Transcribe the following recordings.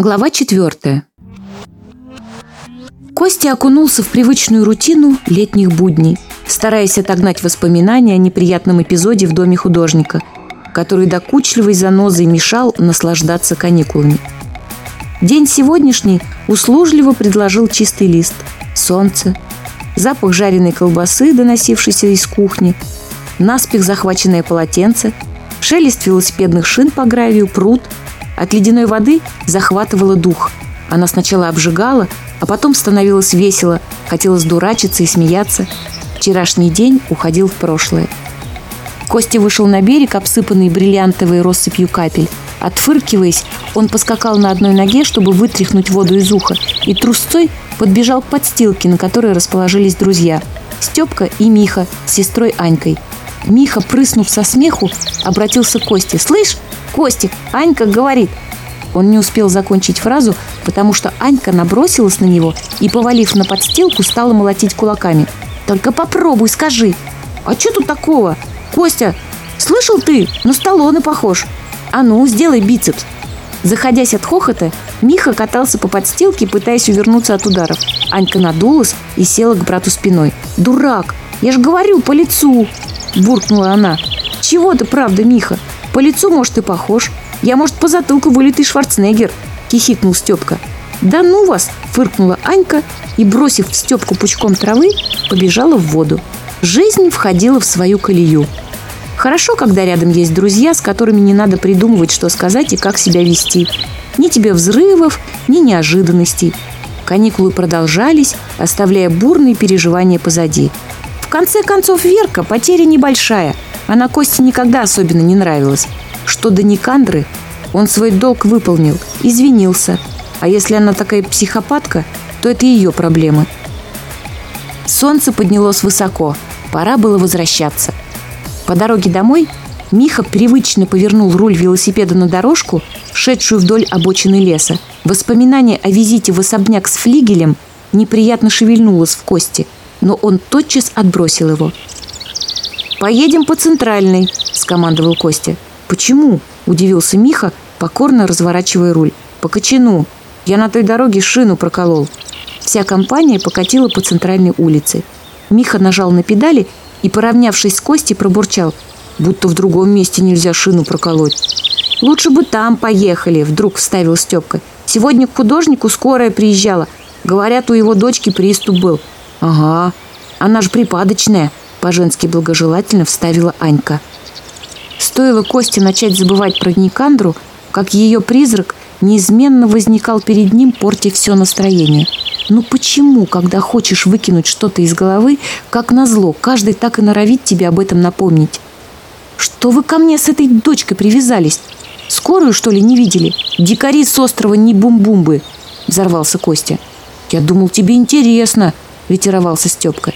Глава 4. Костя окунулся в привычную рутину летних будней, стараясь отогнать воспоминания о неприятном эпизоде в доме художника, который докучливой занозой мешал наслаждаться каникулами. День сегодняшний услужливо предложил чистый лист, солнце, запах жареной колбасы, доносившийся из кухни, наспех захваченное полотенце, шелест велосипедных шин по гравию, пруд – от ледяной воды захватывала дух. Она сначала обжигала, а потом становилась весело, хотелось дурачиться и смеяться. Вчерашний день уходил в прошлое. Костя вышел на берег, обсыпанный бриллиантовой россыпью капель. Отфыркиваясь, он поскакал на одной ноге, чтобы вытряхнуть воду из уха, и трусцой подбежал к подстилке, на которой расположились друзья – Степка и Миха с сестрой Анькой – Миха, прыснув со смеху, обратился к Косте. «Слышь, Костик, Анька говорит!» Он не успел закончить фразу, потому что Анька набросилась на него и, повалив на подстилку, стала молотить кулаками. «Только попробуй, скажи!» «А что тут такого? Костя, слышал ты? На столоны похож!» «А ну, сделай бицепс!» Заходясь от хохота, Миха катался по подстилке, пытаясь увернуться от ударов. Анька надулась и села к брату спиной. «Дурак! Я же говорю, по лицу!» – буркнула она. «Чего ты, правда, Миха? По лицу, может, и похож. Я, может, по затылку вылитый Шварценеггер», – хихикнул Степка. «Да ну вас!» – фыркнула Анька и, бросив в Степку пучком травы, побежала в воду. Жизнь входила в свою колею. Хорошо, когда рядом есть друзья, с которыми не надо придумывать, что сказать и как себя вести. Ни тебе взрывов, ни неожиданностей. Каникулы продолжались, оставляя бурные переживания позади – конце концов, Верка потеря небольшая. Она Косте никогда особенно не нравилась. Что до Никандры, он свой долг выполнил, извинился. А если она такая психопатка, то это ее проблемы. Солнце поднялось высоко. Пора было возвращаться. По дороге домой Миха привычно повернул руль велосипеда на дорожку, шедшую вдоль обочины леса. Воспоминание о визите в особняк с флигелем неприятно шевельнулось в кости – но он тотчас отбросил его. «Поедем по центральной», – скомандовал Костя. «Почему?» – удивился Миха, покорно разворачивая руль. «По кочану. Я на той дороге шину проколол». Вся компания покатила по центральной улице. Миха нажал на педали и, поравнявшись с Костей, пробурчал. «Будто в другом месте нельзя шину проколоть». «Лучше бы там поехали», – вдруг вставил Степка. «Сегодня к художнику скорая приезжала. Говорят, у его дочки приступ был. «Ага, она же припадочная», – по-женски благожелательно вставила Анька. Стоило Косте начать забывать про Никандру, как ее призрак неизменно возникал перед ним, портя все настроение. Ну почему, когда хочешь выкинуть что-то из головы, как назло, каждый так и норовит тебе об этом напомнить? Что вы ко мне с этой дочкой привязались? Скорую, что ли, не видели? Дикари с острова не бум-бумбы!» – взорвался Костя. «Я думал, тебе интересно!» ретировался Степка.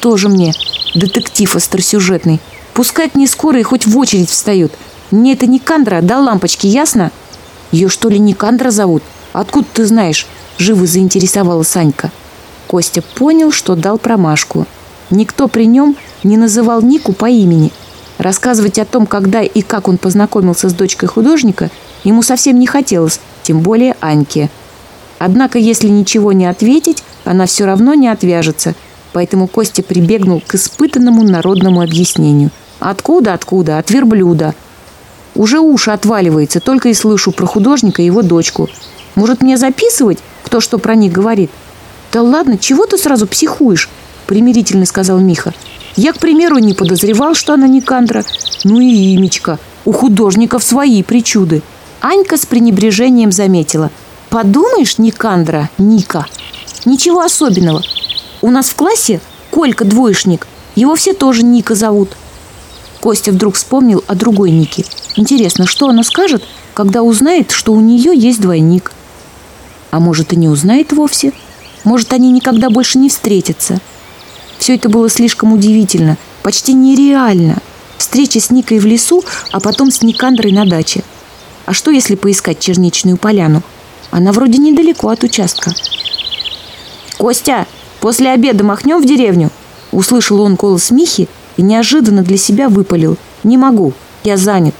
«Тоже мне, детектив остросюжетный. пускай не скоро и хоть в очередь встают. Мне это не Кандра, да лампочки, ясно?» «Ее что ли не Кандра зовут? Откуда ты знаешь?» – живо заинтересовала Санька. Костя понял, что дал промашку. Никто при нем не называл Нику по имени. Рассказывать о том, когда и как он познакомился с дочкой художника, ему совсем не хотелось, тем более Аньке. Однако, если ничего не ответить, она все равно не отвяжется, поэтому Костя прибегнул к испытанному народному объяснению. «Откуда, откуда? От верблюда!» Уже уши отваливается, только и слышу про художника и его дочку. Может, мне записывать, кто что про них говорит? Да ладно, чего ты сразу психуешь? Примирительно сказал Миха. Я, к примеру, не подозревал, что она не Кандра. Ну и имечка. У художников свои причуды. Анька с пренебрежением заметила. Подумаешь, не Кандра, Ника. Ничего особенного. У нас в классе Колька двоечник. Его все тоже Ника зовут. Костя вдруг вспомнил о другой Нике. Интересно, что она скажет, когда узнает, что у нее есть двойник? А может, и не узнает вовсе? Может, они никогда больше не встретятся? Все это было слишком удивительно, почти нереально. Встреча с Никой в лесу, а потом с Никандрой на даче. А что, если поискать черничную поляну? Она вроде недалеко от участка. «Костя, после обеда махнем в деревню?» Услышал он голос Михи и неожиданно для себя выпалил. «Не могу, я занят».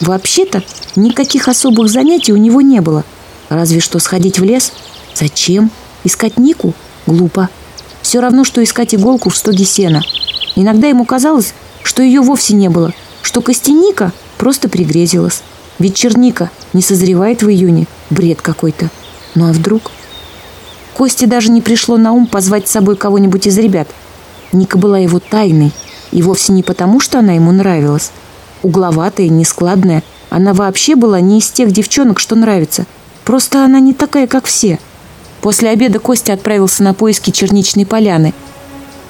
Вообще-то никаких особых занятий у него не было. Разве что сходить в лес. Зачем? Искать Нику? Глупо. Все равно, что искать иголку в стоге сена. Иногда ему казалось, что ее вовсе не было, что костяника просто пригрезилась. Ведь черника не созревает в июне. Бред какой-то. Ну а вдруг... Косте даже не пришло на ум позвать с собой кого-нибудь из ребят. Ника была его тайной, и вовсе не потому, что она ему нравилась. Угловатая, нескладная, она вообще была не из тех девчонок, что нравится. Просто она не такая, как все. После обеда Костя отправился на поиски черничной поляны.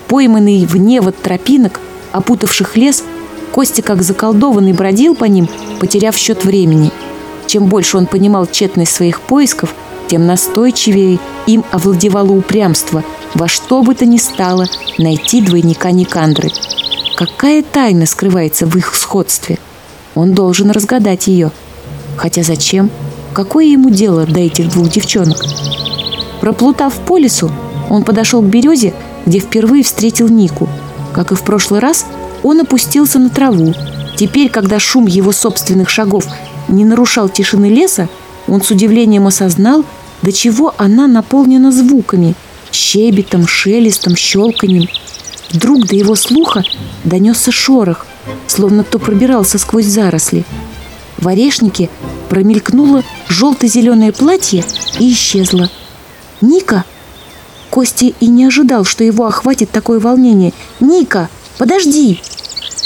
Пойманный в невод тропинок, опутавших лес, Костя как заколдованный бродил по ним, потеряв счет времени. Чем больше он понимал тщетность своих поисков – тем настойчивее им овладевало упрямство во что бы то ни стало найти двойника Никандры. Какая тайна скрывается в их сходстве? Он должен разгадать ее. Хотя зачем? Какое ему дело до этих двух девчонок? Проплутав по лесу, он подошел к березе, где впервые встретил Нику. Как и в прошлый раз, он опустился на траву. Теперь, когда шум его собственных шагов не нарушал тишины леса, он с удивлением осознал, до чего она наполнена звуками – щебетом, шелестом, щелканьем. Вдруг до его слуха донесся шорох, словно кто пробирался сквозь заросли. В орешнике промелькнуло желто-зеленое платье и исчезло. «Ника!» Костя и не ожидал, что его охватит такое волнение. «Ника, подожди!»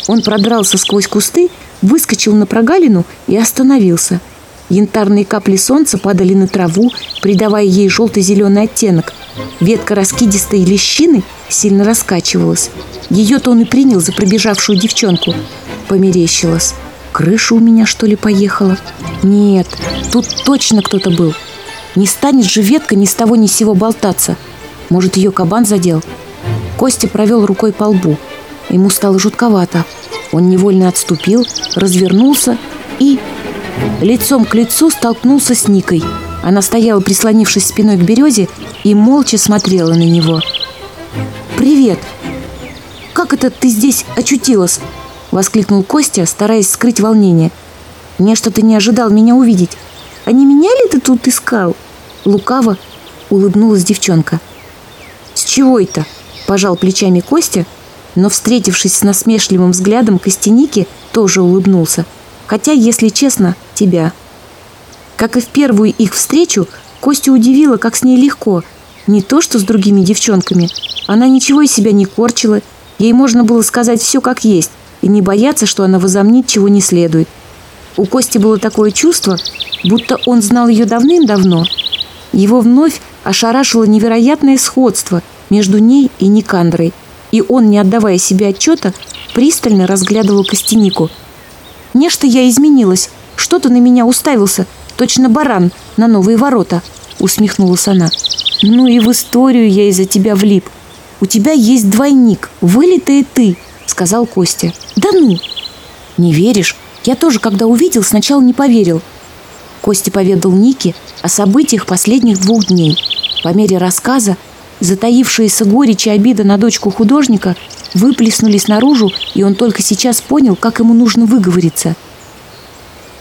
Он продрался сквозь кусты, выскочил на прогалину и остановился – Янтарные капли солнца падали на траву, придавая ей желто-зеленый оттенок. Ветка раскидистой лещины сильно раскачивалась. Ее-то он и принял за пробежавшую девчонку. Померещилась. Крыша у меня, что ли, поехала? Нет, тут точно кто-то был. Не станет же ветка ни с того ни с сего болтаться. Может, ее кабан задел? Костя провел рукой по лбу. Ему стало жутковато. Он невольно отступил, развернулся и лицом к лицу столкнулся с Никой. Она стояла, прислонившись спиной к березе, и молча смотрела на него. «Привет! Как это ты здесь очутилась?» – воскликнул Костя, стараясь скрыть волнение. «Не, что ты не ожидал меня увидеть. А не меня ли ты тут искал?» Лукаво улыбнулась девчонка. «С чего это?» – пожал плечами Костя, но, встретившись с насмешливым взглядом, Костяники тоже улыбнулся. Хотя, если честно, тебя. Как и в первую их встречу, Костя удивила, как с ней легко. Не то, что с другими девчонками. Она ничего из себя не корчила. Ей можно было сказать все как есть и не бояться, что она возомнит, чего не следует. У Кости было такое чувство, будто он знал ее давным-давно. Его вновь ошарашило невероятное сходство между ней и Никандрой, и он, не отдавая себе отчета, пристально разглядывал Костянику. «Нечто я изменилась», что-то на меня уставился, точно баран на новые ворота», — усмехнулась она. «Ну и в историю я из-за тебя влип. У тебя есть двойник, вылитая ты», — сказал Костя. «Да ну!» «Не веришь? Я тоже, когда увидел, сначала не поверил». Костя поведал Нике о событиях последних двух дней. По мере рассказа затаившиеся горечь и обида на дочку художника выплеснулись наружу, и он только сейчас понял, как ему нужно выговориться —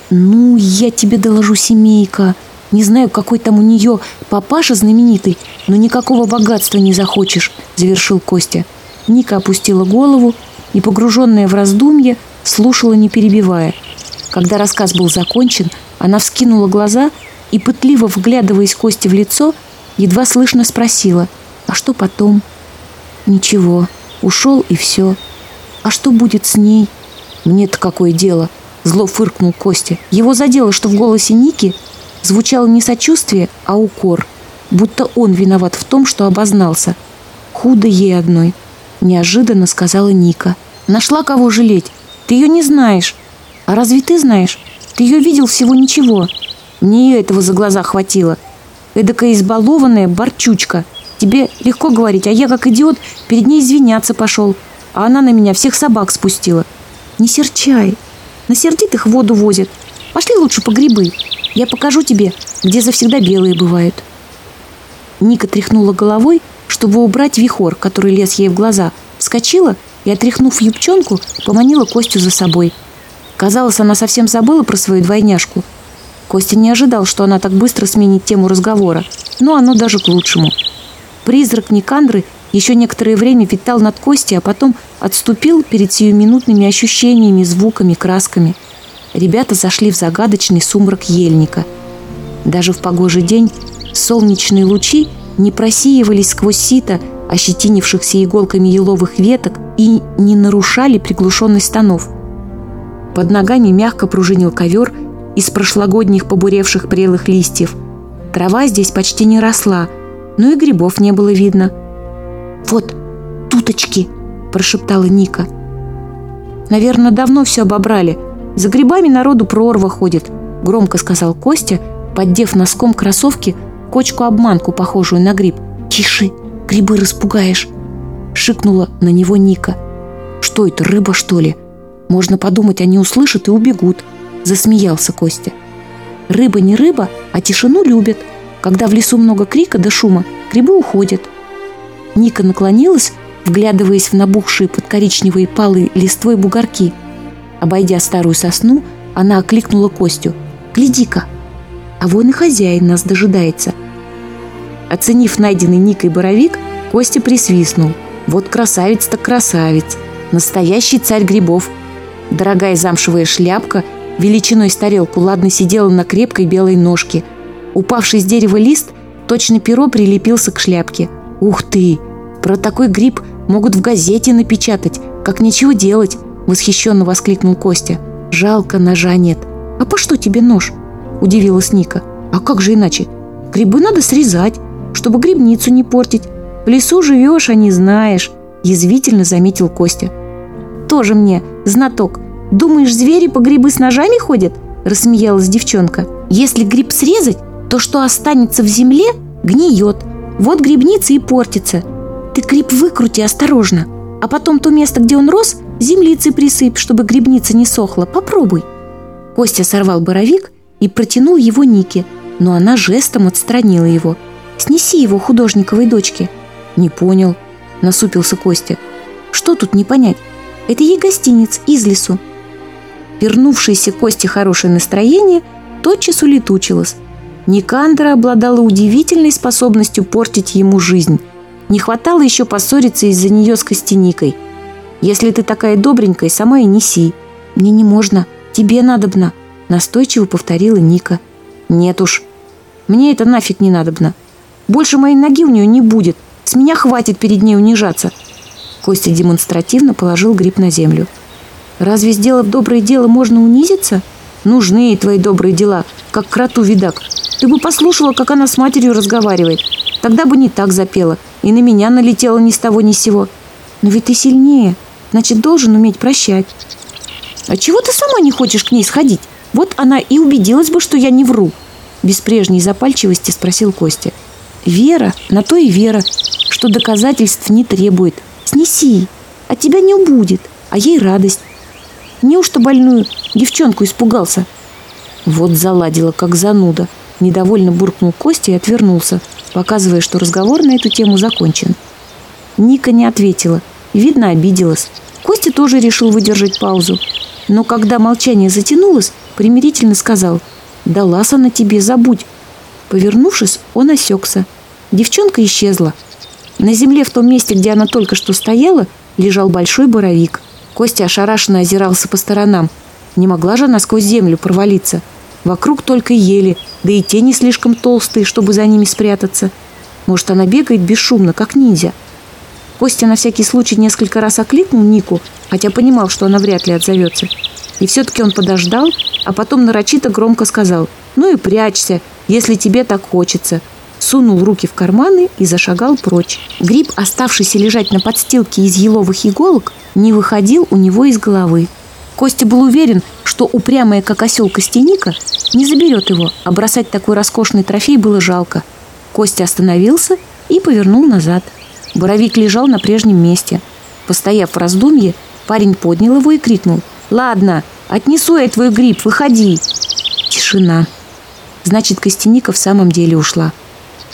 «Ну, я тебе доложу, семейка. Не знаю, какой там у нее папаша знаменитый, но никакого богатства не захочешь», – завершил Костя. Ника опустила голову и, погруженная в раздумье, слушала, не перебивая. Когда рассказ был закончен, она вскинула глаза и, пытливо вглядываясь Косте в лицо, едва слышно спросила, «А что потом?» «Ничего, ушел и все. А что будет с ней?» «Мне-то какое дело?» Зло фыркнул Костя. Его задело, что в голосе Ники звучало не сочувствие, а укор. Будто он виноват в том, что обознался. Худо ей одной. Неожиданно сказала Ника. Нашла кого жалеть. Ты ее не знаешь. А разве ты знаешь? Ты ее видел всего ничего. Мне этого за глаза хватило. Эдакая избалованная борчучка. Тебе легко говорить, а я, как идиот, перед ней извиняться пошел. А она на меня всех собак спустила. Не серчай, на сердитых воду возят. Пошли лучше по грибы. Я покажу тебе, где завсегда белые бывают». Ника тряхнула головой, чтобы убрать вихор, который лез ей в глаза. Вскочила и, отряхнув юбчонку, поманила Костю за собой. Казалось, она совсем забыла про свою двойняшку. Костя не ожидал, что она так быстро сменит тему разговора, но оно даже к лучшему. Призрак Никандры еще некоторое время витал над Костей, а потом отступил перед сиюминутными ощущениями, звуками, красками. Ребята зашли в загадочный сумрак ельника. Даже в погожий день солнечные лучи не просеивались сквозь сито, ощетинившихся иголками еловых веток и не нарушали приглушенность станов. Под ногами мягко пружинил ковер из прошлогодних побуревших прелых листьев. Трава здесь почти не росла, но и грибов не было видно – «Вот, туточки!» – прошептала Ника. «Наверное, давно все обобрали. За грибами народу прорва ходит», – громко сказал Костя, поддев носком кроссовки кочку-обманку, похожую на гриб. «Тише, грибы распугаешь!» – шикнула на него Ника. «Что это, рыба, что ли?» «Можно подумать, они услышат и убегут», – засмеялся Костя. «Рыба не рыба, а тишину любит. Когда в лесу много крика да шума, грибы уходят». Ника наклонилась, вглядываясь в набухшие под коричневые палы листвой бугорки. Обойдя старую сосну, она окликнула Костю. «Гляди-ка! А вон и хозяин нас дожидается!» Оценив найденный Никой боровик, Костя присвистнул. «Вот красавец-то красавец! Настоящий царь грибов!» Дорогая замшевая шляпка величиной с тарелку ладно сидела на крепкой белой ножке. Упавший с дерева лист, точно перо прилепился к шляпке. «Ух ты! Про такой гриб могут в газете напечатать, как ничего делать», — восхищенно воскликнул Костя. «Жалко, ножа нет». «А по что тебе нож?» — удивилась Ника. «А как же иначе? Грибы надо срезать, чтобы грибницу не портить. В лесу живешь, а не знаешь», — язвительно заметил Костя. «Тоже мне, знаток. Думаешь, звери по грибы с ножами ходят?» — рассмеялась девчонка. «Если гриб срезать, то, что останется в земле, гниет. Вот грибница и портится. Ты гриб выкрути осторожно, а потом то место, где он рос, землицы присыпь, чтобы грибница не сохла. Попробуй». Костя сорвал боровик и протянул его Нике, но она жестом отстранила его. «Снеси его художниковой дочке». «Не понял», — насупился Костя. «Что тут не понять? Это ей гостиниц из лесу». Вернувшееся Косте хорошее настроение тотчас улетучилось. Никандра обладала удивительной способностью портить ему жизнь — не хватало еще поссориться из-за нее с Костяникой. Если ты такая добренькая, сама и неси. Мне не можно, тебе надобно, настойчиво повторила Ника. Нет уж, мне это нафиг не надобно. Больше моей ноги у нее не будет. С меня хватит перед ней унижаться. Костя демонстративно положил гриб на землю. Разве сделав доброе дело, можно унизиться? Нужны и твои добрые дела, как кроту видак. Ты бы послушала, как она с матерью разговаривает. Тогда бы не так запела. И на меня налетела ни с того ни с сего. Но ведь ты сильнее, значит, должен уметь прощать. А чего ты сама не хочешь к ней сходить? Вот она и убедилась бы, что я не вру. Без прежней запальчивости спросил Костя. Вера, на то и вера, что доказательств не требует. Снеси, от тебя не убудет, а ей радость. Неужто больную девчонку испугался? Вот заладила, как зануда. Недовольно буркнул Костя и отвернулся – показывая, что разговор на эту тему закончен. Ника не ответила. Видно, обиделась. Костя тоже решил выдержать паузу. Но когда молчание затянулось, примирительно сказал «Далась она тебе, забудь». Повернувшись, он осекся. Девчонка исчезла. На земле в том месте, где она только что стояла, лежал большой боровик. Костя ошарашенно озирался по сторонам. Не могла же она сквозь землю провалиться. Вокруг только ели, да и тени слишком толстые, чтобы за ними спрятаться. Может, она бегает бесшумно, как ниндзя. Костя на всякий случай несколько раз окликнул Нику, хотя понимал, что она вряд ли отзовется. И все-таки он подождал, а потом нарочито громко сказал «Ну и прячься, если тебе так хочется». Сунул руки в карманы и зашагал прочь. Гриб, оставшийся лежать на подстилке из еловых иголок, не выходил у него из головы. Костя был уверен, что упрямая как осел Костяника не заберет его, а бросать такой роскошный трофей было жалко. Костя остановился и повернул назад. Боровик лежал на прежнем месте. Постояв в раздумье, парень поднял его и крикнул. «Ладно, отнесу я твой гриб, выходи!» Тишина. Значит, Костяника в самом деле ушла.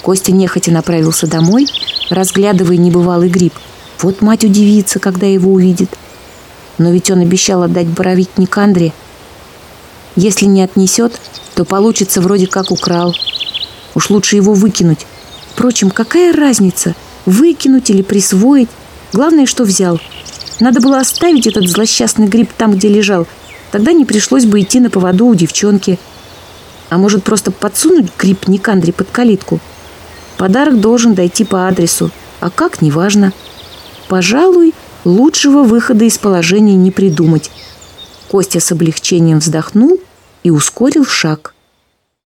Костя нехотя направился домой, разглядывая небывалый гриб. Вот мать удивится, когда его увидит но ведь он обещал отдать боровитник Андре. Если не отнесет, то получится вроде как украл. Уж лучше его выкинуть. Впрочем, какая разница, выкинуть или присвоить? Главное, что взял. Надо было оставить этот злосчастный гриб там, где лежал. Тогда не пришлось бы идти на поводу у девчонки. А может, просто подсунуть гриб Никандре под калитку? Подарок должен дойти по адресу. А как, неважно. Пожалуй, Лучшего выхода из положения не придумать. Костя с облегчением вздохнул и ускорил шаг.